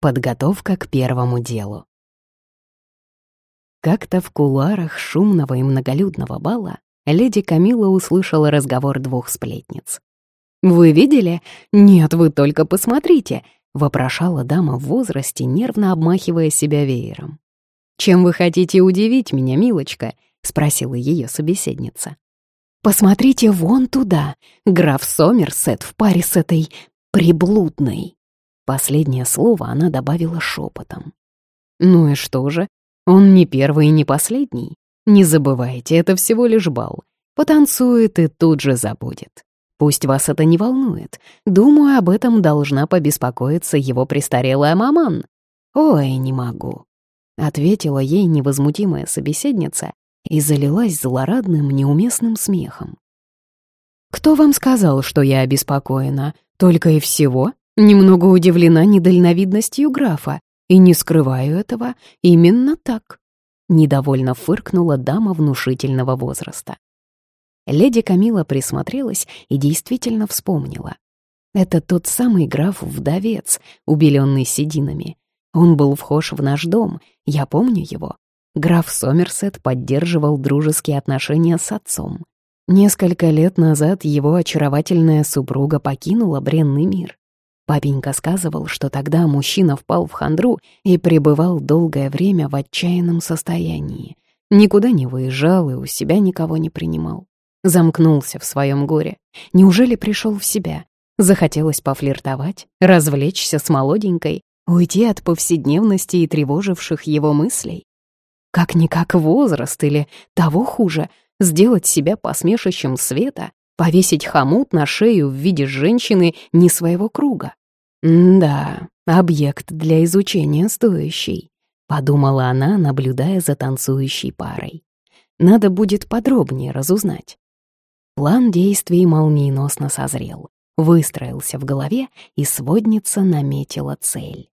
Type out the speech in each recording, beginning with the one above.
Подготовка к первому делу. Как-то в кулуарах шумного и многолюдного бала леди Камила услышала разговор двух сплетниц. «Вы видели? Нет, вы только посмотрите!» — вопрошала дама в возрасте, нервно обмахивая себя веером. «Чем вы хотите удивить меня, милочка?» — спросила ее собеседница. «Посмотрите вон туда, граф Сомерсет в паре с этой приблудной». Последнее слово она добавила шепотом. «Ну и что же? Он не первый и не последний. Не забывайте, это всего лишь бал. Потанцует и тут же забудет. Пусть вас это не волнует. Думаю, об этом должна побеспокоиться его престарелая маман. Ой, не могу», — ответила ей невозмутимая собеседница и залилась злорадным, неуместным смехом. «Кто вам сказал, что я обеспокоена? Только и всего?» Немного удивлена недальновидностью графа и не скрываю этого именно так. Недовольно фыркнула дама внушительного возраста. Леди Камила присмотрелась и действительно вспомнила. Это тот самый граф-вдовец, убеленный сединами. Он был вхож в наш дом, я помню его. Граф Сомерсет поддерживал дружеские отношения с отцом. Несколько лет назад его очаровательная супруга покинула бренный мир. Папенька сказывал, что тогда мужчина впал в хандру и пребывал долгое время в отчаянном состоянии. Никуда не выезжал и у себя никого не принимал. Замкнулся в своем горе. Неужели пришел в себя? Захотелось пофлиртовать, развлечься с молоденькой, уйти от повседневности и тревоживших его мыслей? Как-никак возраст или, того хуже, сделать себя посмешищем света, повесить хомут на шею в виде женщины не своего круга. «Да, объект для изучения стоящий», — подумала она, наблюдая за танцующей парой. «Надо будет подробнее разузнать». План действий молниеносно созрел, выстроился в голове, и сводница наметила цель.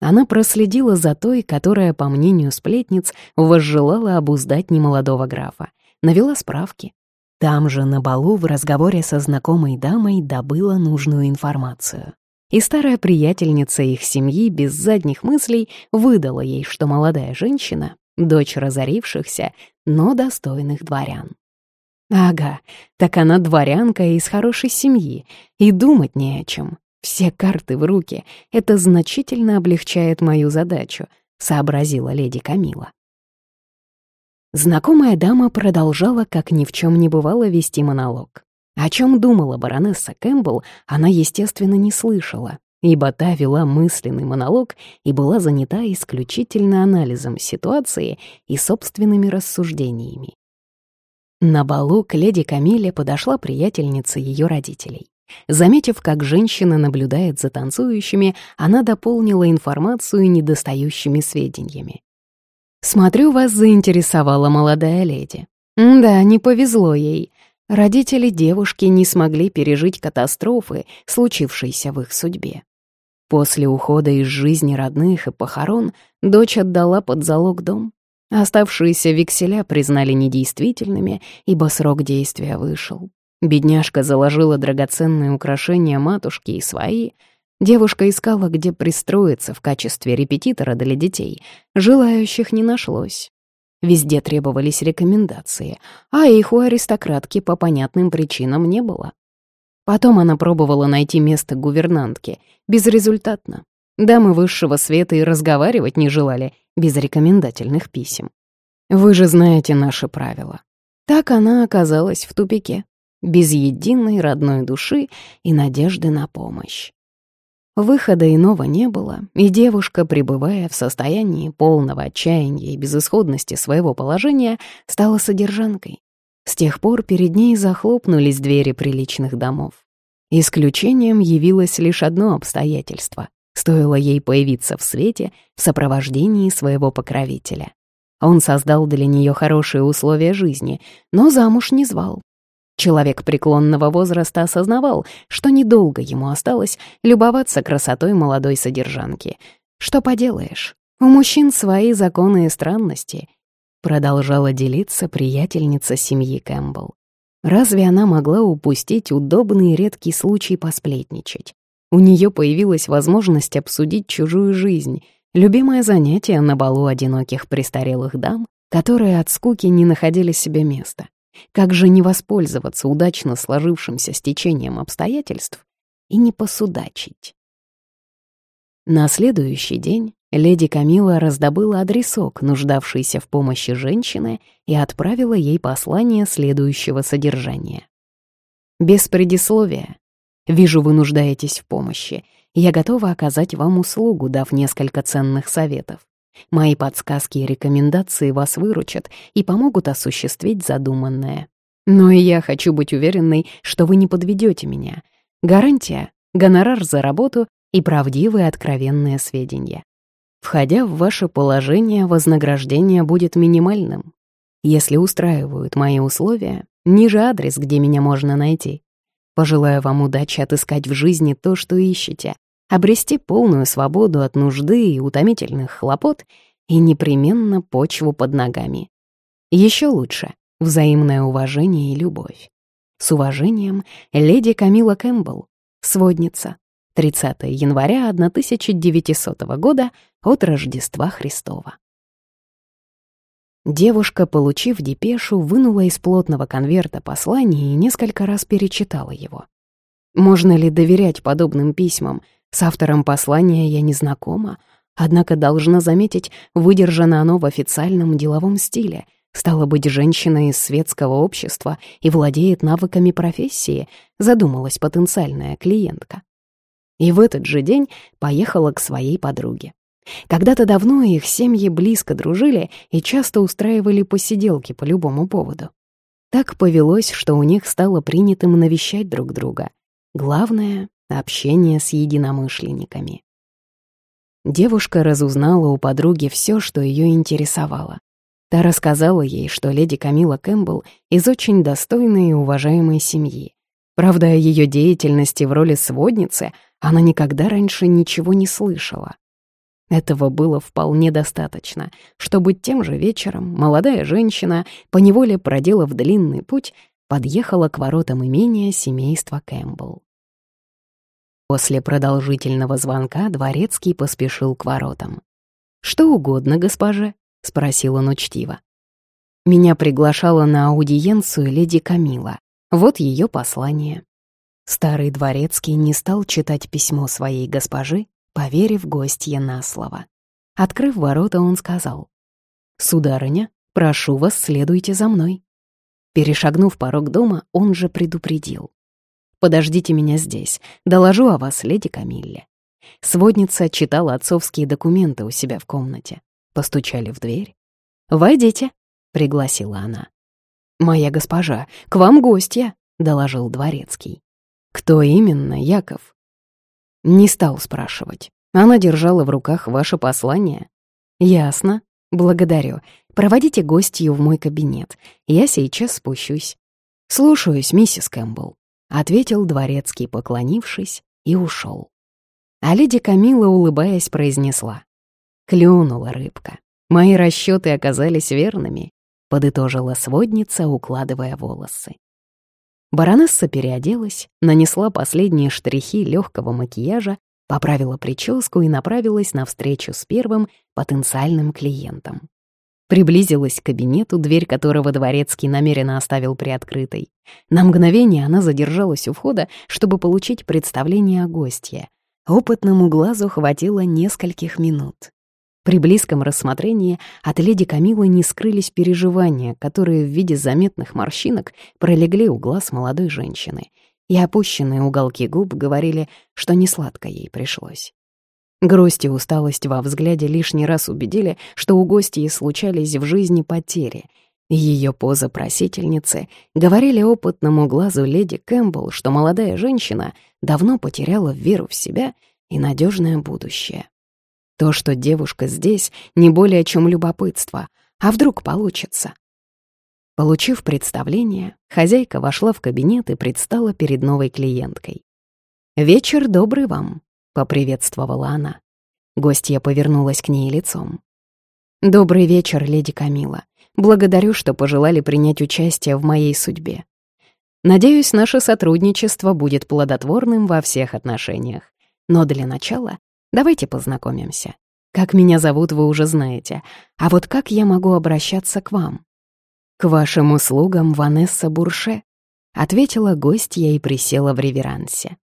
Она проследила за той, которая, по мнению сплетниц, возжелала обуздать немолодого графа, навела справки. Там же, на балу, в разговоре со знакомой дамой добыла нужную информацию. И старая приятельница их семьи без задних мыслей выдала ей, что молодая женщина — дочь разорившихся, но достойных дворян. Ага, так она дворянка из хорошей семьи, и думать не о чем. Все карты в руки. Это значительно облегчает мою задачу, сообразила леди Камила. Знакомая дама продолжала, как ни в чем не бывало, вести монолог. О чем думала баронесса Кэмпбелл, она, естественно, не слышала, ибо та вела мысленный монолог и была занята исключительно анализом ситуации и собственными рассуждениями. На балу к леди Камиле подошла приятельница ее родителей. Заметив, как женщина наблюдает за танцующими, она дополнила информацию недостающими сведениями. «Смотрю, вас заинтересовала молодая леди. Да, не повезло ей. Родители девушки не смогли пережить катастрофы, случившейся в их судьбе. После ухода из жизни родных и похорон дочь отдала под залог дом. Оставшиеся векселя признали недействительными, ибо срок действия вышел. Бедняжка заложила драгоценные украшения матушки и свои. Девушка искала, где пристроиться в качестве репетитора для детей. Желающих не нашлось. Везде требовались рекомендации, а их у аристократки по понятным причинам не было. Потом она пробовала найти место гувернантки. Безрезультатно. Дамы высшего света и разговаривать не желали без рекомендательных писем. Вы же знаете наши правила. Так она оказалась в тупике, без единой родной души и надежды на помощь. Выхода иного не было, и девушка, пребывая в состоянии полного отчаяния и безысходности своего положения, стала содержанкой. С тех пор перед ней захлопнулись двери приличных домов. Исключением явилось лишь одно обстоятельство. Стоило ей появиться в свете в сопровождении своего покровителя. Он создал для нее хорошие условия жизни, но замуж не звал, Человек преклонного возраста осознавал, что недолго ему осталось любоваться красотой молодой содержанки. Что поделаешь, у мужчин свои законы и странности. Продолжала делиться приятельница семьи Кэмпбелл. Разве она могла упустить удобный редкий случай посплетничать? У нее появилась возможность обсудить чужую жизнь, любимое занятие на балу одиноких престарелых дам, которые от скуки не находили себе места. Как же не воспользоваться удачно сложившимся стечением обстоятельств и не посудачить? На следующий день леди Камила раздобыла адресок, нуждавшийся в помощи женщины, и отправила ей послание следующего содержания. Без предисловия. Вижу, вы нуждаетесь в помощи. Я готова оказать вам услугу, дав несколько ценных советов. Мои подсказки и рекомендации вас выручат и помогут осуществить задуманное. Но и я хочу быть уверенной, что вы не подведете меня. Гарантия — гонорар за работу и правдивые откровенные сведения. Входя в ваше положение, вознаграждение будет минимальным. Если устраивают мои условия, ниже адрес, где меня можно найти. Пожелаю вам удачи отыскать в жизни то, что ищете, обрести полную свободу от нужды и утомительных хлопот и непременно почву под ногами. Еще лучше — взаимное уважение и любовь. С уважением, леди Камила Кэмпбелл, сводница, 30 января 1900 года от Рождества Христова. Девушка, получив депешу, вынула из плотного конверта послание и несколько раз перечитала его. Можно ли доверять подобным письмам? С автором послания я не знакома, однако должна заметить, выдержано оно в официальном деловом стиле. Стало быть, женщина из светского общества и владеет навыками профессии, задумалась потенциальная клиентка. И в этот же день поехала к своей подруге. Когда-то давно их семьи близко дружили и часто устраивали посиделки по любому поводу. Так повелось, что у них стало принятым навещать друг друга. Главное — общение с единомышленниками. Девушка разузнала у подруги все, что ее интересовало. Та рассказала ей, что леди Камила Кэмпбелл из очень достойной и уважаемой семьи. Правда, о ее деятельности в роли сводницы она никогда раньше ничего не слышала. Этого было вполне достаточно, чтобы тем же вечером молодая женщина, поневоле проделав длинный путь, подъехала к воротам имения семейства Кэмпбелл. После продолжительного звонка дворецкий поспешил к воротам. «Что угодно, госпоже?» — спросил он учтиво. «Меня приглашала на аудиенцию леди Камила. Вот ее послание». Старый дворецкий не стал читать письмо своей госпожи, поверив гостье на слово. Открыв ворота, он сказал, «Сударыня, прошу вас, следуйте за мной». Перешагнув порог дома, он же предупредил. «Подождите меня здесь, доложу о вас леди Камилле». Сводница читала отцовские документы у себя в комнате. Постучали в дверь. «Войдите», — пригласила она. «Моя госпожа, к вам гостья», — доложил дворецкий. «Кто именно, Яков?» Не стал спрашивать. Она держала в руках ваше послание. «Ясно. Благодарю. Проводите гостью в мой кабинет. Я сейчас спущусь». «Слушаюсь, миссис Кэмпбелл», — ответил дворецкий, поклонившись, и ушел. А леди Камила, улыбаясь, произнесла. «Клюнула рыбка. Мои расчеты оказались верными», — подытожила сводница, укладывая волосы. Баронесса переоделась, нанесла последние штрихи легкого макияжа, поправила прическу и направилась на встречу с первым потенциальным клиентом. Приблизилась к кабинету, дверь которого дворецкий намеренно оставил приоткрытой. На мгновение она задержалась у входа, чтобы получить представление о гостье. Опытному глазу хватило нескольких минут. При близком рассмотрении от леди Камилы не скрылись переживания, которые в виде заметных морщинок пролегли у глаз молодой женщины, и опущенные уголки губ говорили, что не сладко ей пришлось. Грусть и усталость во взгляде лишний раз убедили, что у гостей случались в жизни потери. Ее поза просительницы говорили опытному глазу леди Кэмпбелл, что молодая женщина давно потеряла веру в себя и надежное будущее. То, что девушка здесь, не более чем любопытство. А вдруг получится? Получив представление, хозяйка вошла в кабинет и предстала перед новой клиенткой. «Вечер добрый вам», — поприветствовала она. Гостья повернулась к ней лицом. «Добрый вечер, леди Камила. Благодарю, что пожелали принять участие в моей судьбе. Надеюсь, наше сотрудничество будет плодотворным во всех отношениях. Но для начала давайте познакомимся. Как меня зовут, вы уже знаете. А вот как я могу обращаться к вам? К вашим услугам, Ванесса Бурше, ответила гостья и присела в реверансе.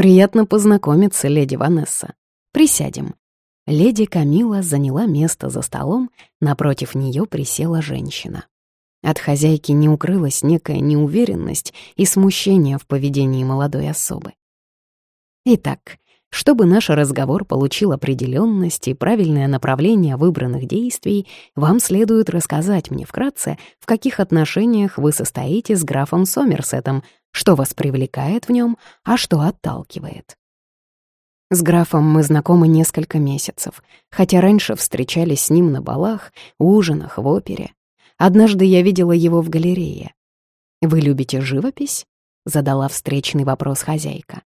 Приятно познакомиться, леди Ванесса. Присядем. Леди Камила заняла место за столом, напротив нее присела женщина. От хозяйки не укрылась некая неуверенность и смущение в поведении молодой особы. Итак, чтобы наш разговор получил определенность и правильное направление выбранных действий, вам следует рассказать мне вкратце, в каких отношениях вы состоите с графом Сомерсетом, что вас привлекает в нем, а что отталкивает. С графом мы знакомы несколько месяцев, хотя раньше встречались с ним на балах, ужинах, в опере. Однажды я видела его в галерее. «Вы любите живопись?» — задала встречный вопрос хозяйка.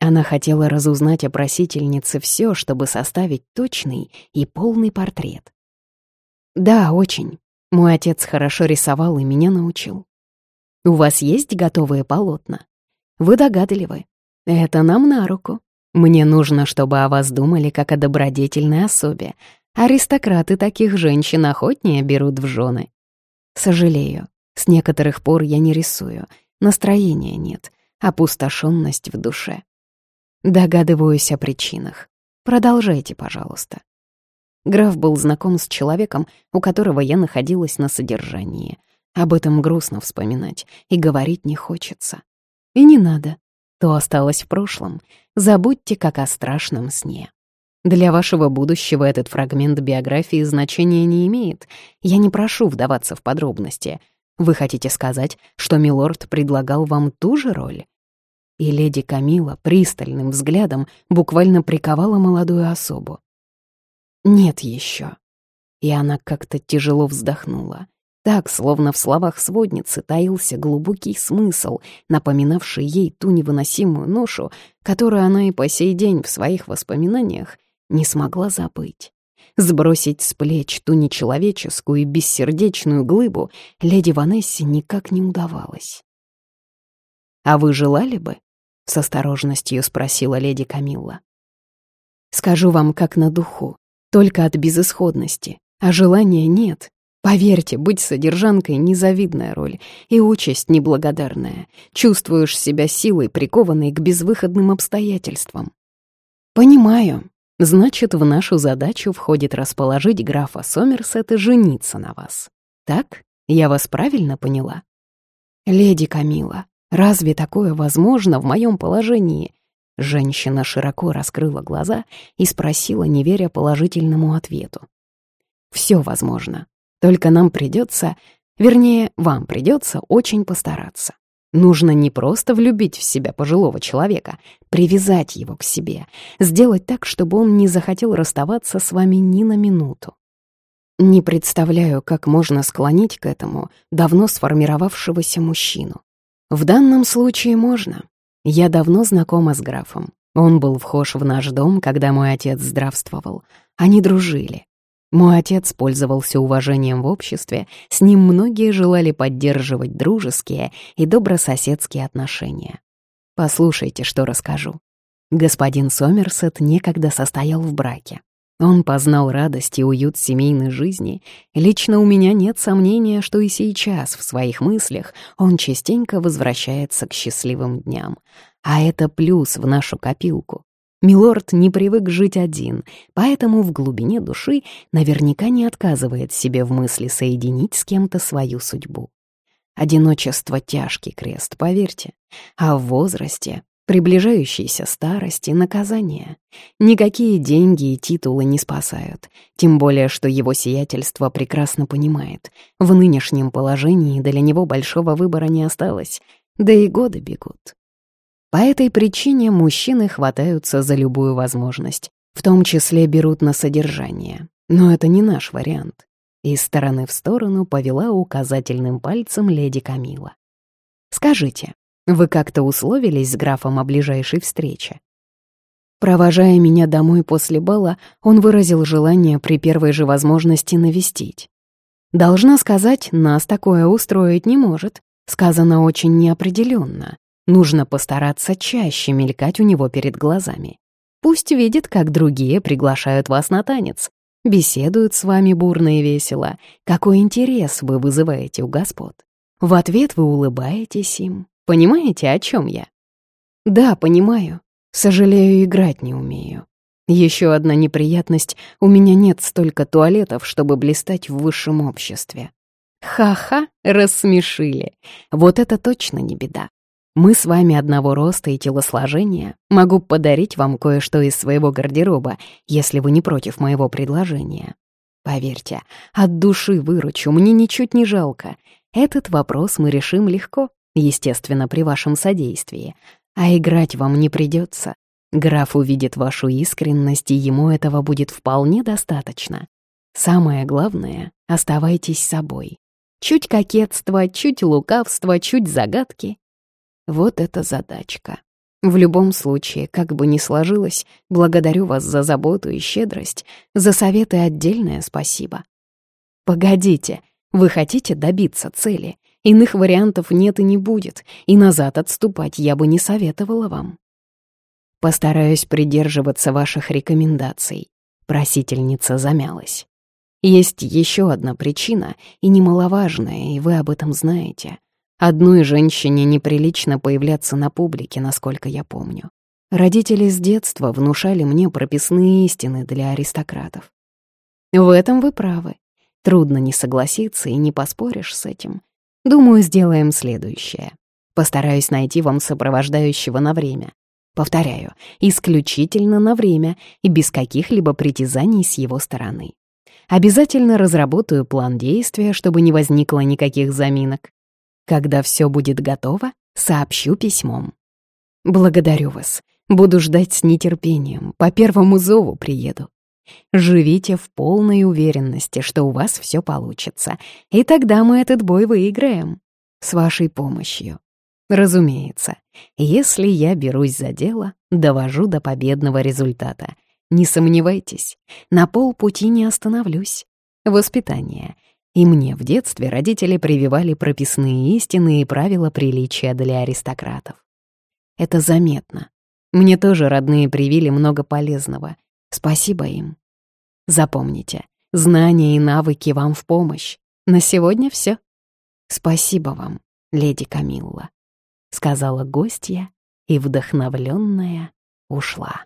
Она хотела разузнать о просительнице все, чтобы составить точный и полный портрет. «Да, очень. Мой отец хорошо рисовал и меня научил. У вас есть готовые полотна? Вы догадливы. Это нам на руку. Мне нужно, чтобы о вас думали как о добродетельной особе. Аристократы таких женщин охотнее берут в жены. Сожалею, с некоторых пор я не рисую. Настроения нет, опустошенность в душе. Догадываюсь о причинах. Продолжайте, пожалуйста. Граф был знаком с человеком, у которого я находилась на содержании. Об этом грустно вспоминать, и говорить не хочется. И не надо. То осталось в прошлом. Забудьте, как о страшном сне. Для вашего будущего этот фрагмент биографии значения не имеет. Я не прошу вдаваться в подробности. Вы хотите сказать, что милорд предлагал вам ту же роль? И леди Камила пристальным взглядом буквально приковала молодую особу. Нет еще. И она как-то тяжело вздохнула. Так, словно в словах сводницы таился глубокий смысл, напоминавший ей ту невыносимую ношу, которую она и по сей день в своих воспоминаниях не смогла забыть. Сбросить с плеч ту нечеловеческую и бессердечную глыбу леди Ванессе никак не удавалось. «А вы желали бы?» — с осторожностью спросила леди Камилла. «Скажу вам, как на духу, только от безысходности, а желания нет, Поверьте, быть содержанкой — незавидная роль и участь неблагодарная. Чувствуешь себя силой, прикованной к безвыходным обстоятельствам. Понимаю. Значит, в нашу задачу входит расположить графа Сомерсета жениться на вас. Так? Я вас правильно поняла? Леди Камила, разве такое возможно в моем положении? Женщина широко раскрыла глаза и спросила, не веря положительному ответу. «Все возможно. Только нам придется, вернее, вам придется очень постараться. Нужно не просто влюбить в себя пожилого человека, привязать его к себе, сделать так, чтобы он не захотел расставаться с вами ни на минуту. Не представляю, как можно склонить к этому давно сформировавшегося мужчину. В данном случае можно. Я давно знакома с графом. Он был вхож в наш дом, когда мой отец здравствовал. Они дружили. Мой отец пользовался уважением в обществе, с ним многие желали поддерживать дружеские и добрососедские отношения. Послушайте, что расскажу. Господин Сомерсет некогда состоял в браке. Он познал радость и уют семейной жизни. Лично у меня нет сомнения, что и сейчас в своих мыслях он частенько возвращается к счастливым дням. А это плюс в нашу копилку. Милорд не привык жить один, поэтому в глубине души наверняка не отказывает себе в мысли соединить с кем-то свою судьбу. Одиночество — тяжкий крест, поверьте. А в возрасте, приближающейся старости, наказание. Никакие деньги и титулы не спасают. Тем более, что его сиятельство прекрасно понимает. В нынешнем положении для него большого выбора не осталось, да и годы бегут. По этой причине мужчины хватаются за любую возможность, в том числе берут на содержание. Но это не наш вариант. Из стороны в сторону повела указательным пальцем леди Камила. «Скажите, вы как-то условились с графом о ближайшей встрече?» Провожая меня домой после бала, он выразил желание при первой же возможности навестить. Должна сказать, нас такое устроить не может. Сказано очень неопределенно. Нужно постараться чаще мелькать у него перед глазами. Пусть видит, как другие приглашают вас на танец, беседуют с вами бурно и весело. Какой интерес вы вызываете у господ. В ответ вы улыбаетесь им. Понимаете, о чем я? Да, понимаю. Сожалею, играть не умею. Еще одна неприятность — у меня нет столько туалетов, чтобы блистать в высшем обществе. Ха-ха, рассмешили. Вот это точно не беда. Мы с вами одного роста и телосложения. Могу подарить вам кое-что из своего гардероба, если вы не против моего предложения. Поверьте, от души выручу, мне ничуть не жалко. Этот вопрос мы решим легко, естественно, при вашем содействии. А играть вам не придется. Граф увидит вашу искренность, и ему этого будет вполне достаточно. Самое главное — оставайтесь собой. Чуть кокетства, чуть лукавства, чуть загадки, вот это задачка. В любом случае, как бы ни сложилось, благодарю вас за заботу и щедрость, за советы отдельное спасибо. Погодите, вы хотите добиться цели? Иных вариантов нет и не будет, и назад отступать я бы не советовала вам. Постараюсь придерживаться ваших рекомендаций. Просительница замялась. Есть еще одна причина, и немаловажная, и вы об этом знаете. Одной женщине неприлично появляться на публике, насколько я помню. Родители с детства внушали мне прописные истины для аристократов. В этом вы правы. Трудно не согласиться и не поспоришь с этим. Думаю, сделаем следующее. Постараюсь найти вам сопровождающего на время. Повторяю, исключительно на время и без каких-либо притязаний с его стороны. Обязательно разработаю план действия, чтобы не возникло никаких заминок. Когда все будет готово, сообщу письмом. Благодарю вас. Буду ждать с нетерпением. По первому зову приеду. Живите в полной уверенности, что у вас все получится, и тогда мы этот бой выиграем. С вашей помощью. Разумеется, если я берусь за дело, довожу до победного результата. Не сомневайтесь, на полпути не остановлюсь. Воспитание и мне в детстве родители прививали прописные истины и правила приличия для аристократов. Это заметно. Мне тоже родные привили много полезного. Спасибо им. Запомните, знания и навыки вам в помощь. На сегодня все. Спасибо вам, леди Камилла, сказала гостья и вдохновленная ушла.